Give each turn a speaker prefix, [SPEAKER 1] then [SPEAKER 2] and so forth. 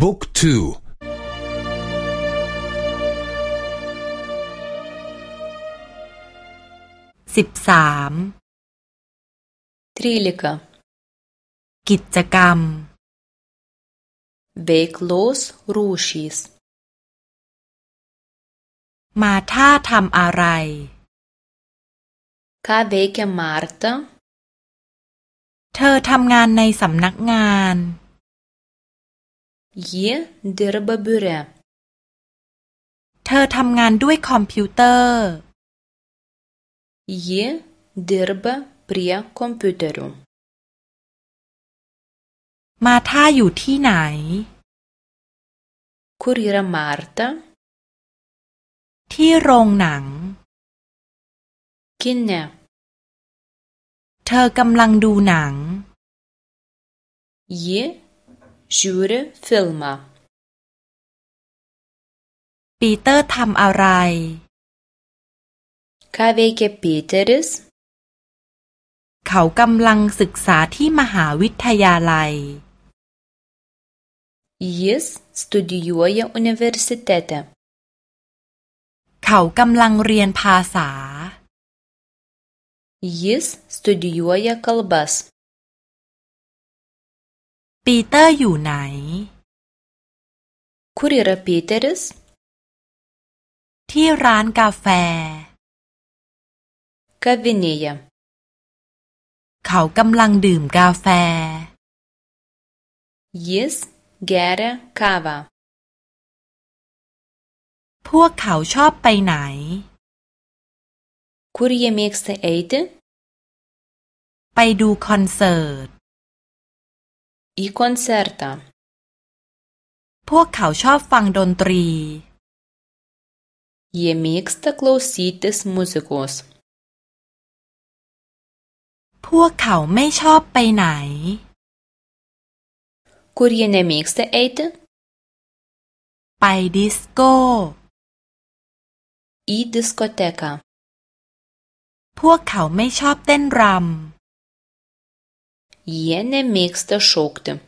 [SPEAKER 1] บุ๊กทู
[SPEAKER 2] สิบสาม
[SPEAKER 3] ทรีลิกา
[SPEAKER 2] กิจกรรม
[SPEAKER 3] veiklos rūšys
[SPEAKER 2] มาท่าทำอะไร
[SPEAKER 3] ką veikia Marta
[SPEAKER 2] เธอทำงานในสำนักงาน
[SPEAKER 3] ji dirba biure
[SPEAKER 2] เธอทำงานด้วยคอมพิวเตอร์
[SPEAKER 3] ji dirba prie kompiuterių
[SPEAKER 2] มาท่าอยู่ที่ไหน
[SPEAKER 3] kur yra Marta
[SPEAKER 2] ที่โรงหนัง
[SPEAKER 3] kine
[SPEAKER 2] เธอกำลังดูหนัง
[SPEAKER 3] ji žiūri filmą
[SPEAKER 2] ปีเตอร์ทำอะไร
[SPEAKER 3] ką veikia Peteris
[SPEAKER 2] เขากำลังศึกษาที่มหาวิทยาลัย
[SPEAKER 3] jis studijuoja universitete
[SPEAKER 2] เขากำลังเรียนภาษา
[SPEAKER 3] jis studijuoja kalbas
[SPEAKER 2] ปีเตอร์อยู่ไหน
[SPEAKER 3] kur yra Peteris
[SPEAKER 2] ที่ร้านกาแฟ
[SPEAKER 3] kavinėje
[SPEAKER 2] เขากำลังดื่มกาแฟ
[SPEAKER 3] jis geria kavą
[SPEAKER 2] พวกเขาชอบไปไหน
[SPEAKER 3] kur jie mėgsta eiti
[SPEAKER 2] ไปดูคอนเสิร์ต
[SPEAKER 3] į koncertą
[SPEAKER 2] พวกเขาชอบฟังดนตรี
[SPEAKER 3] jie mėgsta klausytis muzikos
[SPEAKER 2] พวกเขาไม่ชอบไปไหน
[SPEAKER 3] kur jie nemėgsta eiti
[SPEAKER 2] ไปดิสโก้
[SPEAKER 3] į diskoteką
[SPEAKER 2] พวกเขาไม่ชอบเต้นร
[SPEAKER 3] jie nemėgsta šokti